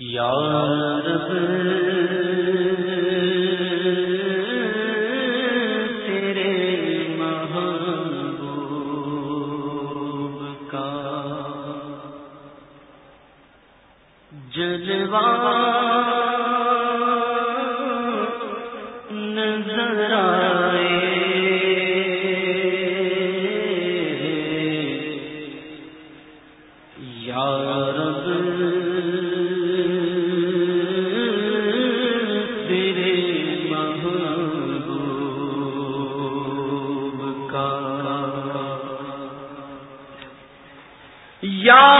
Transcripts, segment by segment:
یا تیرے محبوب کا جلوہ یا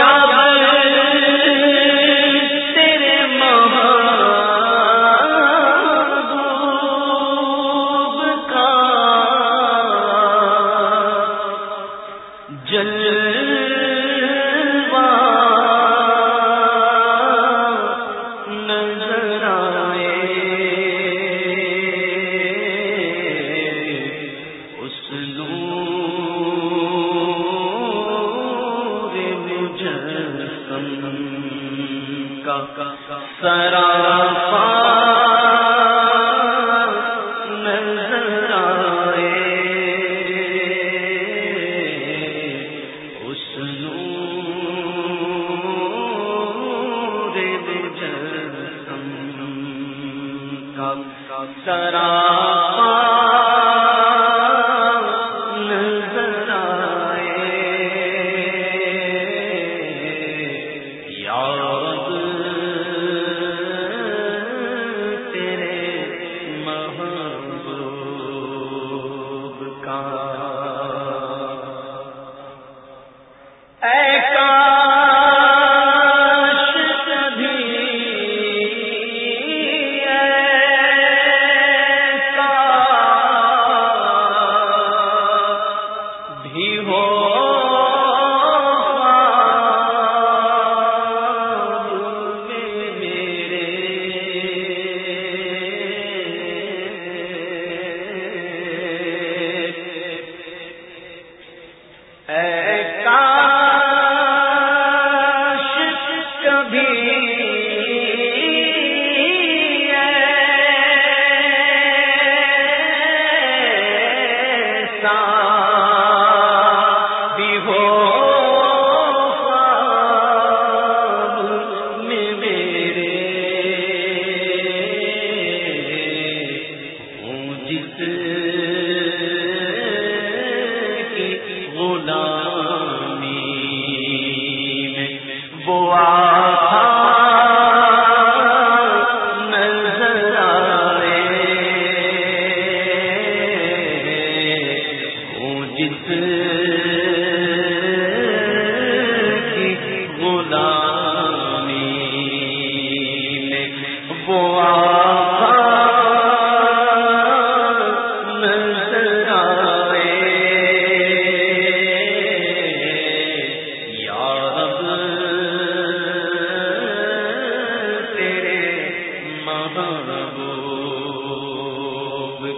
سرا محبوب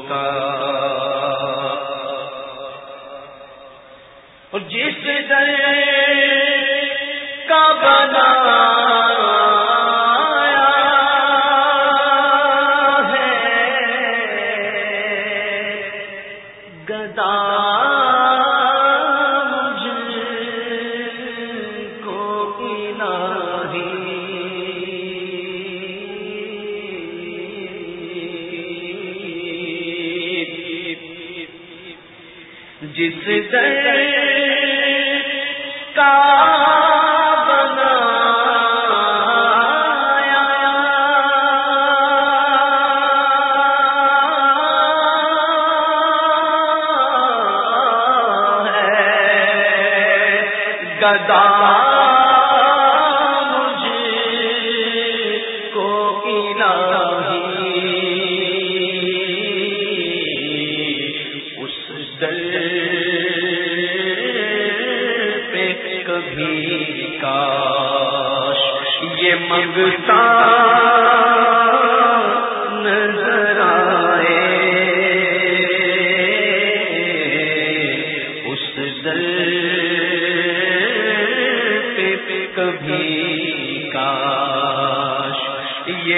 کا اور جس در کا بنا گدا گدا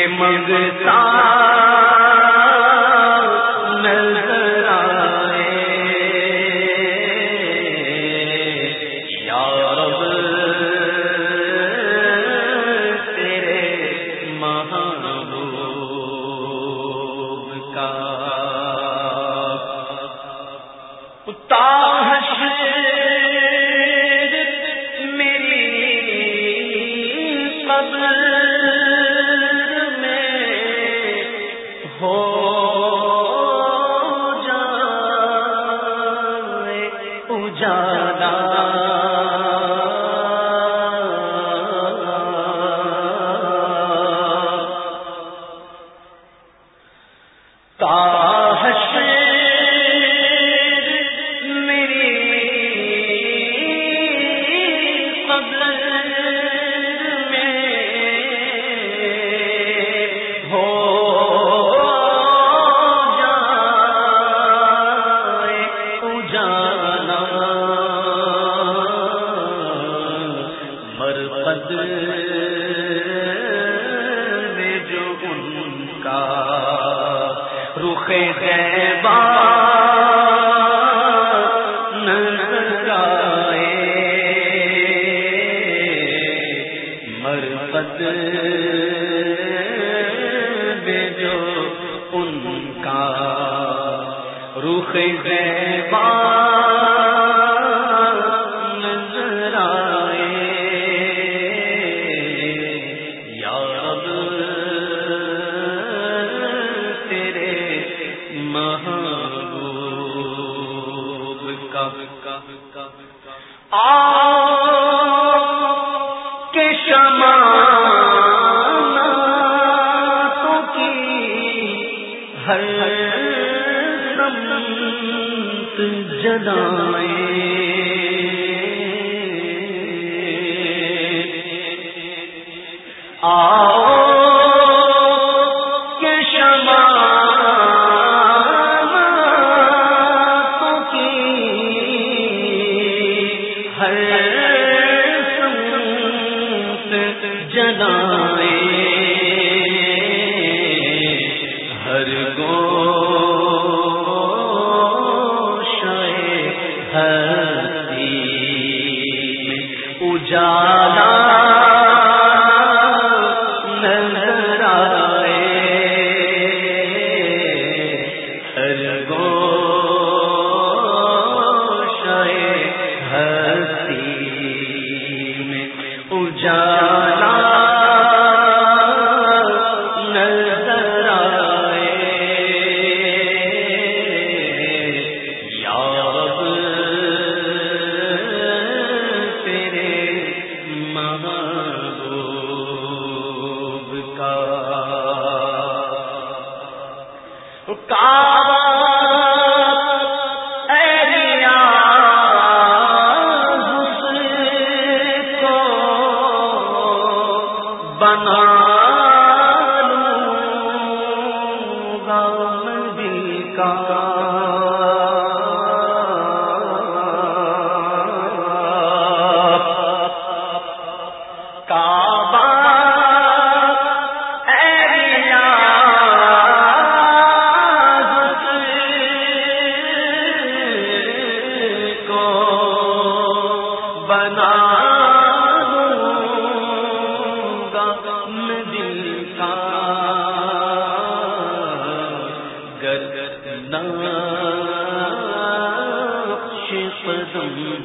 یہ منگتا جو ان کا روخ زیبا ہر سمت جدائیں آ اجالا کعبہ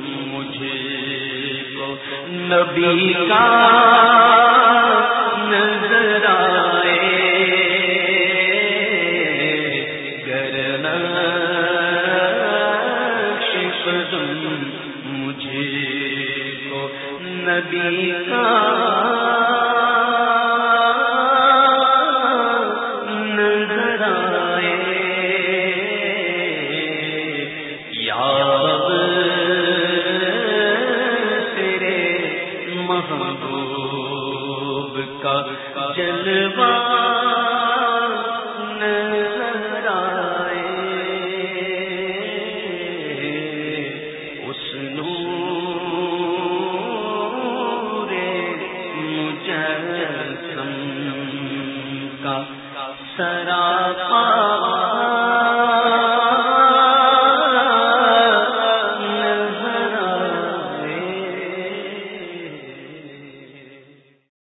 مجھے کو نبی کا نظر آئے۔ گرنا شم مجھے کو نبی کا